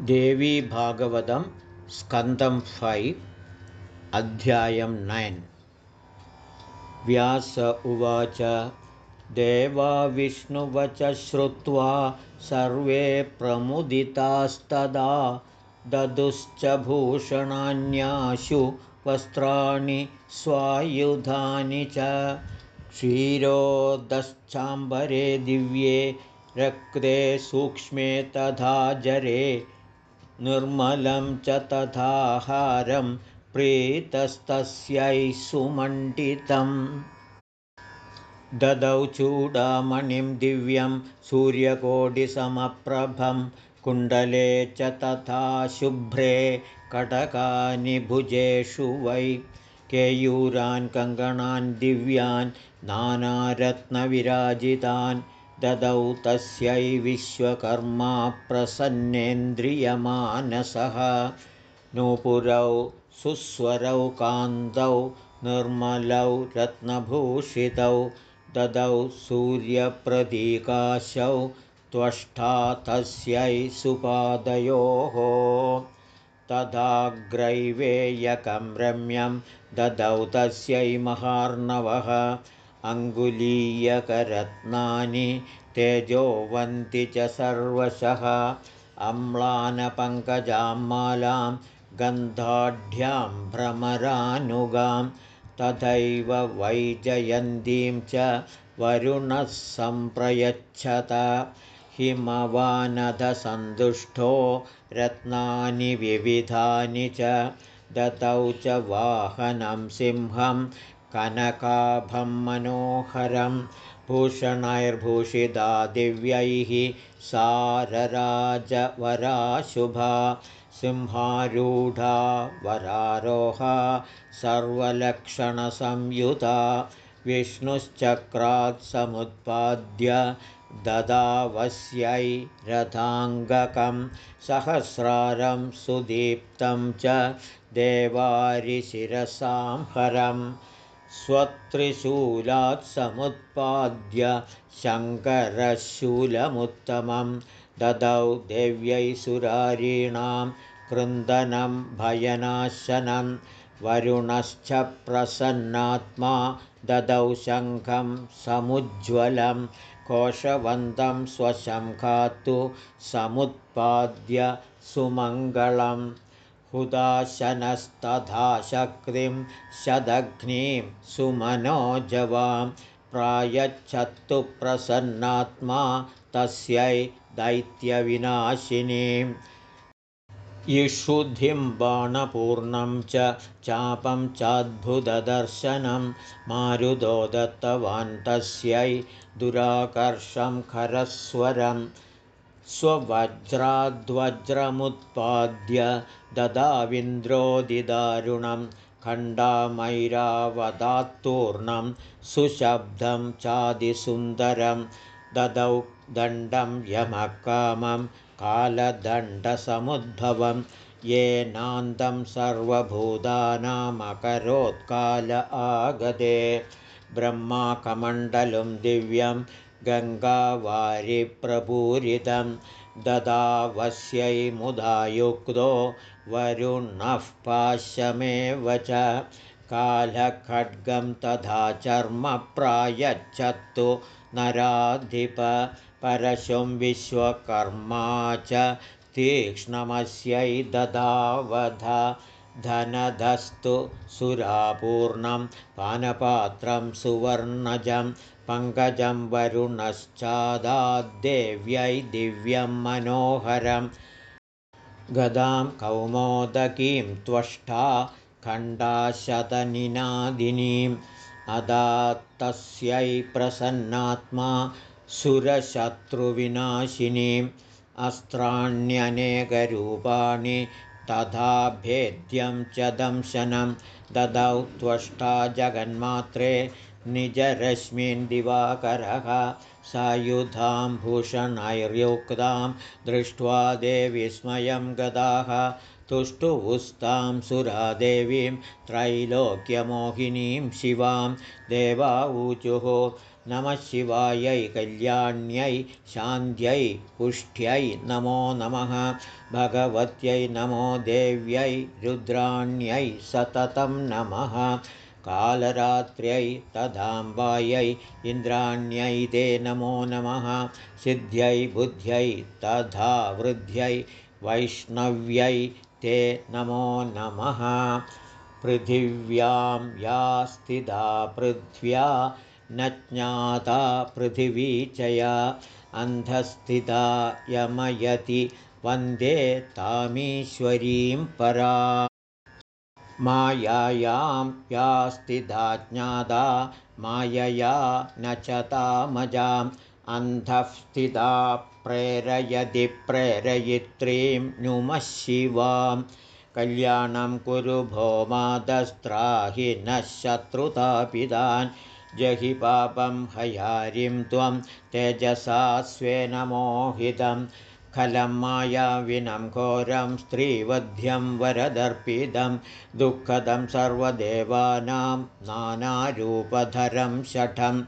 देवी भागवतं स्कन्दं फैव् अध्यायं नैन्। व्यास उवाच देवाविष्णुवच श्रुत्वा सर्वे प्रमुदितास्तदा ददुश्च भूषणान्याशु वस्त्राणि स्वायुधानि च। क्षीरोदश्चाम्बरे दिव्ये रक्ते सूक्ष्मे तथा जरे निर्मलं च तथाहारं प्रीतस्तस्यै सुमण्डितम् ददौ चूडामणिं दिव्यं सूर्यकोटिसमप्रभं कुण्डले च तथा शुभ्रे कटकानि भुजेषु वै। केयूरान् कङ्कणान् दिव्यान् नानारत्नविराजितान् ददौ तस्यै विश्वकर्मा प्रसन्नेन्द्रियमानसः। नूपुरौ सुस्वरौ कान्तौ निर्मलौ रत्नभूषितौ ददौ सूर्यप्रतीकाशौ त्वष्टा तस्यै सुपादयोः। तथाग्रैवेयकं रम्यं ददौ तस्यै महार्णवः अङ्गुलीयकरत्नानि तेजोवन्ति च सर्वशः। अम्लानपङ्कजां मालां गन्धाढ्यां भ्रमरानुगां तथैव वैजयन्तीं च वरुणः सम्प्रयच्छत। हिमवानधसन्तुष्टो रत्नानि विविधानि च दतौ च वाहनं सिंहं कनकाभं मनोहरं भूषणैर्भूषिता दिव्यैः सारराजवराशुभा सिंहारूढा वरारोहा सर्वलक्षणसंयुता विष्णुश्चक्रात् समुत्पाद्य ददावस्यै रथाङ्गकं सहस्रारं सुदीप्तं च देवारिशिरसांहरम् स्वत्रिशूलात् समुत्पाद्य शङ्करशूलमुत्तमं ददौ देव्यै सुरारीणां कृन्दनं भयनाशनं वरुणश्च प्रसन्नात्मा ददौ शङ्खं समुज्ज्वलं कोशवन्तं स्वशङ्खात्तु समुत्पाद्य सुमङ्गलम् हुदाशनस्तथा शक्तिं शदघ्नीं सुमनोजवां प्रायच्छत्तु प्रसन्नात्मा तस्यै दैत्यविनाशिनीम् इषुधिं बाणपूर्णं च चापं चाद्भुतदर्शनं। मारुदो दत्तवान् तस्यै दुराकर्षं खरस्वरम् स्ववज्राद्वज्रमुत्पाद्य ददाविन्द्रोदिदारुणं खण्डामैरावदात्तूर्णं सुशब्दं चादिसुन्दरं ददौ दण्डं यमकामं कालदण्डसमुद्भवं येनान्दं सर्वभूतानामकरोत्काल आगते ब्रह्माकमण्डलं दिव्यं गङ्गावारिप्रपूरितं ददावस्यै मुदा युक्तो वरुणः पाशमेव च कालखड्गं तथा चर्म प्रायच्छत्तु नराधिप परशुं विश्वकर्मा च तीक्ष्णमस्यै ददावध धनधस्तु सुरापूर्णं पानपात्रं सुवर्णजं पङ्कजं वरुणश्चादाद्देव्यै दिव्यं मनोहरं। गदां कौमोदकीं त्वष्टा खण्डाशतनिनादिनीम्। अदात्तस्यै प्रसन्नात्मा सुरशत्रुविनाशिनीम्। अस्त्राण्यनेकरूपाणि तथा भेद्यं च दंशनं। ददौ त्वष्टा जगन्मात्रे निजरश्मिन् दिवाकरः सायुधां भूषणैर्युक्तां दृष्ट्वा देविस्मयं गदाः तुष्टुवुस्तां सुरादेवीं त्रैलोक्यमोहिनीं शिवां देवाऊचुः। नमः शिवायै कल्याण्यै शान्त्यै पुष्ट्यै नमो नमः। भगवत्यै नमो देव्यै रुद्राण्यै सततं नमः कालरात्र्यै तदाम्बायै इन्द्राण्यै ते नमो नमः सिद्ध्यै बुद्ध्यै तथा वृद्ध्यै वैष्णव्यै ते नमो नमः। पृथिव्यां या स्थिता पृथ्व्या न ज्ञाता पृथिवी च या अन्धस्थिता यमयति वन्दे तामीश्वरीं परा मायायां या स्थिता ज्ञाता मायया न च तामजाम्। अन्धः स्थिता प्रेरयति प्रेरयित्रीं नुमः शिवां कल्याणं कुरु भो मादस्त्राहि नः शत्रुतापितान् जहि पापं हयारिं त्वं तेजसा स्वेन मोहितं खलं मायाविनं घोरं स्त्रीवध्यं वरदर्पितं दुःखदं सर्वदेवानां नानारूपधरं शठम्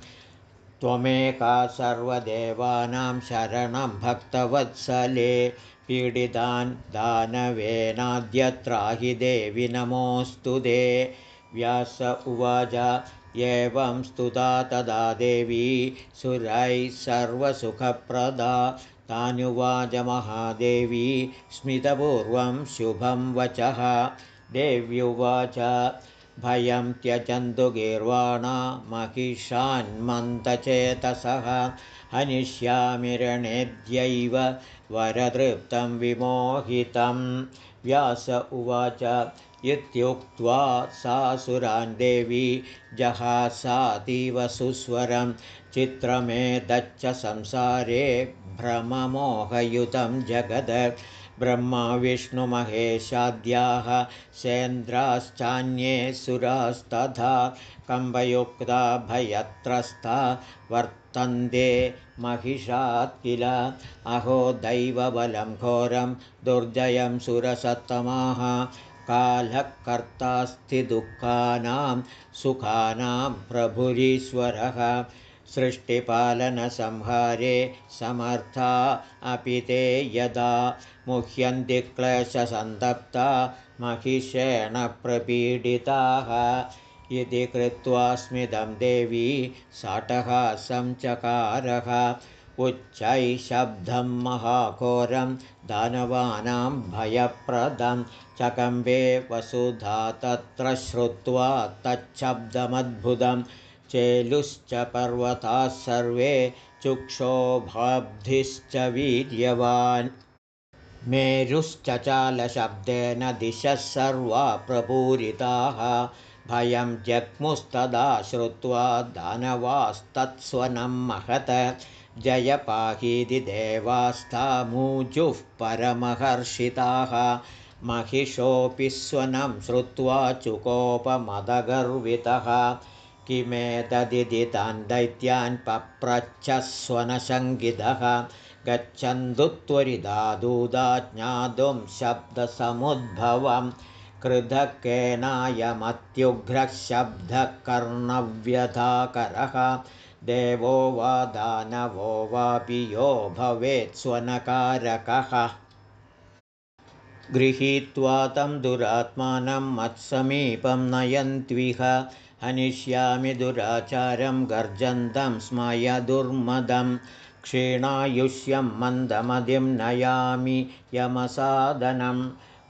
त्वमेका सर्वदेवानां शरणं भक्तवत्सले पीडितान् दानवेनाद्यत्राहि देवि नमोऽस्तु दे। व्यास उवाच एवं स्तुता तदा देवी सुरैः सर्वसुखप्रदा तानुवाच महादेवी स्मितपूर्वं शुभं वचः। देव्युवाच भयं त्यजन्तु गीर्वाणा महिषान्मन्तचेतसः हनिष्यामिरणेद्यैव वरतृप्तं विमोहितं व्यास उवाच। इत्युक्त्वा सा सुरान् देवी जहासातीव सुस्वरं। चित्रमेतच्च संसारे भ्रममोहयुतं जगद। ब्रह्मा विष्णुमहेशाद्याः सेन्द्राश्चान्ये सुरास्तथा। कम्बयुक्ता भयत्रस्ता वर्तन्ते महिषात् किल अहो दैवबलं घोरं दुर्जयं सुरसत्तमाः कालः कर्तास्ति दुःखानां सुखानां प्रभुरीश्वरः सृष्टिपालनसंहारे समर्था अपि ते यदा मुह्यन्ति क्लेशसन्तप्ता महिषेण प्रपीडिताः इति कृत्वा स्मितं देवी चकारः उच्चैः शब्दं महाघोरं दानवानां भयप्रदं चकम्बे वसुधा तत्र श्रुत्वा तच्छब्दमद्भुतं चेलुश्च पर्वताः सर्वे चुक्षोभाब्धिश्च वीर्यवान्। मेरुश्चचालशब्देन दिशः सर्वा प्रपूरिताः भयं जग्मुस्तदा श्रुत्वा दानवास्तत्स्वनं महत। जयपाहीति देवास्तामूजुः परमहर्षिताः। महिषोऽपि स्वनं श्रुत्वा चुकोपमदगर्वितः। किमेतदिति तान् दैत्यान् पप्रच्छस्वनशङ्गितः गच्छन्तु त्वरिदादूदा ज्ञातुं शब्दसमुद्भवं कर्णव्यथाकरः देवो वा दानवो वापि यो भवेत् स्वनकारकः। गृहीत्वा तं दुरात्मानं मत्समीपं नयन्त्विह। हनिष्यामि दुराचारं गर्जन्तं स्मय दुर्मदम् क्षीणायुष्यं मन्दमदिं नयामि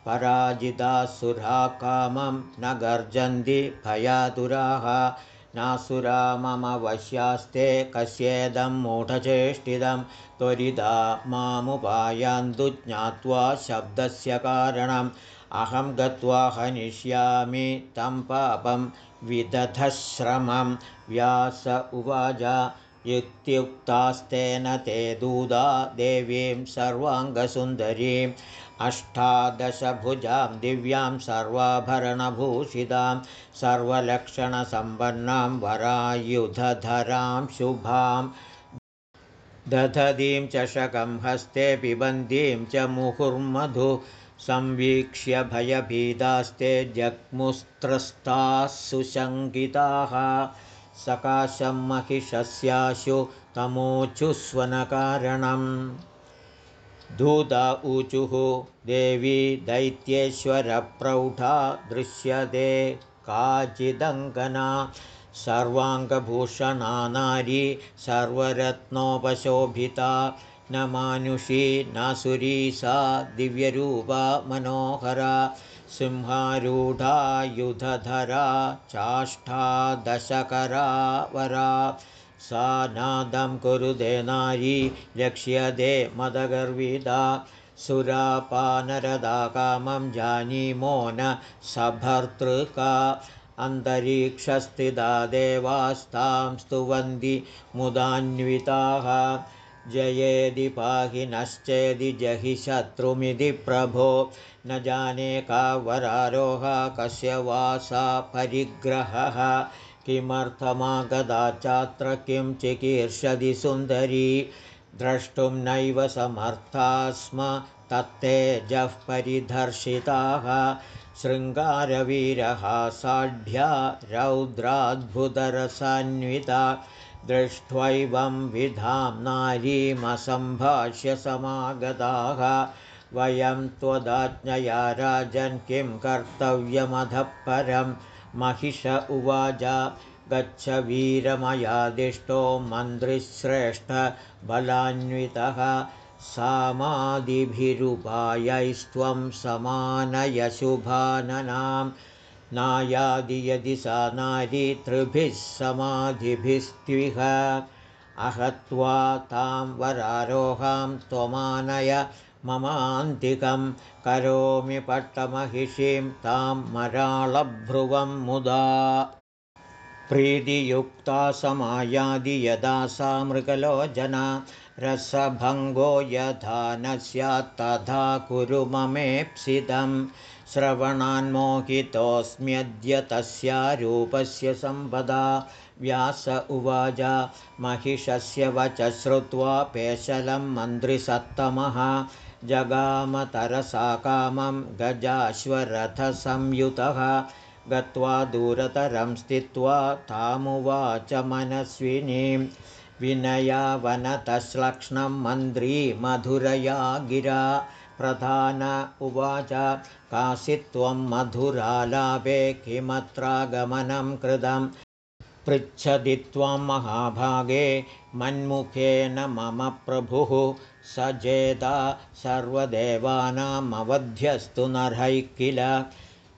यमसादनं पराजितासुराकामं न गर्जन्ति भयातुराः नासुरा मम वश्यास्ते कस्येदं मूढचेष्टितं त्वरिदा मामुपायान्तु ज्ञात्वा शब्दस्य कारणम्। अहं गत्वा हनिष्यामि तं पापं विदधश्रमं। व्यास उवाच युक्त्युक्तास्तेन ते दूदा देवीं सर्वाङ्गसुन्दरीम् अष्टादशभुजां दिव्यां सर्वाभरणभूषितां सर्वलक्षणसम्पन्नां वरायुधधरां शुभां दधतीं चषकं हस्ते पिबन्तीं च मुहुर्मधु संवीक्ष्य भयभीतास्ते जग्मुस्त्रस्ताः सुशङ्किताः सकाशं महिषस्याशु तमोचुस्वनकारणम् धूता ऊचुः। देवी दैत्येश्वरप्रौढा दृश्यते काचिदङ्गना। सर्वाङ्गभूषणा नारी सर्वरत्नोपशोभिता। न मानुषी नासुरी सा दिव्यरूपा मनोहरा। सिंहारूढा युधधरा चाष्टादशकरा वरा सा नादं कुरुदे नारी लक्ष्यदे मदगर्विदा सुरापानरदा कामं जानीमो न सभर्तृका अन्तरीक्षस्थिता देवास्तां स्तुवन्ति मुदान्विताः। जयेदि पाहि नश्चेदि जहि शत्रुमिति प्रभो। न जाने का वरारोहा कस्य वा सा परिग्रहः किमर्थमागदा चात्र किं चिकीर्षदि सुन्दरी? द्रष्टुं नैव समर्था स्म तत्तेजः परिदर्शिताः। शृङ्गारवीरहासाढ्या रौद्राद्भुतरसान्विता दृष्ट्वैवं विधां नारीमसम्भाष्य समागताः। वयं त्वदाज्ञया राजन् किं कर्तव्यमधः परम् महिष उवाच गच्छ वीरमयादिष्टो मन्त्रिश्रेष्ठबलान्वितः सामादिभिरुपायैस्त्वं समानयशुभाननां नायादि यदि सा नारी त्रिभिः समाधिभिस्त्विह। अहत्वा तां वरारोहां त्वमानय ममान्तिकं करोमि पट्टमहिषीं तां मराळभ्रुवं मुदा। प्रीतियुक्ता समायादि यदा सा मृगलोचना रसभङ्गो यथा न स्यात् तथा कुरु ममेप्सितं। श्रवणान्मोहितोऽस्म्यद्य तस्या रूपस्य सम्पदा व्यास उवाच महिषस्य वच श्रुत्वा पेशलं मन्त्रिसत्तमः। जगामतरसा कामं गजाश्वरथसंयुतः। गत्वा दूरतरं स्थित्वा तामुवाच मनस्विनीं। विनयावनतश्लक्ष्णं मन्त्री मधुरया गिरा प्रधान उवाच कासित्वं मधुरालाभे किमत्रागमनं कृतं पृच्छति त्वं महाभागे मन्मुखेन मम प्रभुः। स जेता सर्वदेवानामवध्यस्तु नर्हैः किल?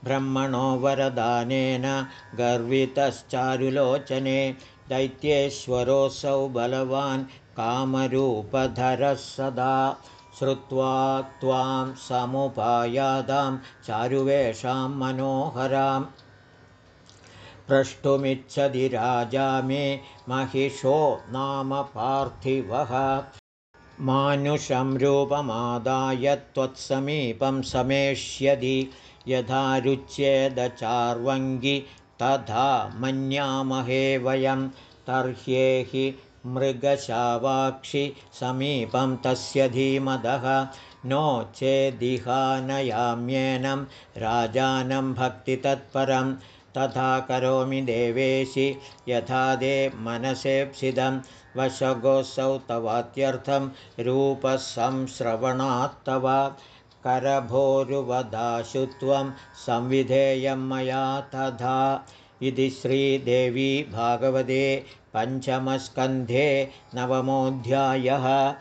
ब्रह्मणो वरदानेन गर्वितश्चारुलोचने दैत्येश्वरोऽसौ बलवान् कामरूपधरः सदा। श्रुत्वा त्वां समुपायादां चारुवेषां मनोहरां प्रष्टुमिच्छति राजा मे महिषो नाम पार्थिवः। मानुषं रूपमादाय त्वत्समीपं समेष्यदि। यथा रुच्येदचार्वङ्गि तथा मन्यामहे वयं तर्ह्येहि मृगशावाक्षि समीपं तस्य धीमदः। नो चेदिहानयाम्येनं राजानं भक्तितत्परं तथा करोमि देवेशि। यथा दे मनसेप्सितं वशगोऽसौ तवात्यर्थं रूपसंश्रवणात्तव। करभोरुवदाशु त्वं संविधेयं मया तथा। इति श्रीदेवी भागवते पञ्चमस्कन्धे नवमोऽध्यायः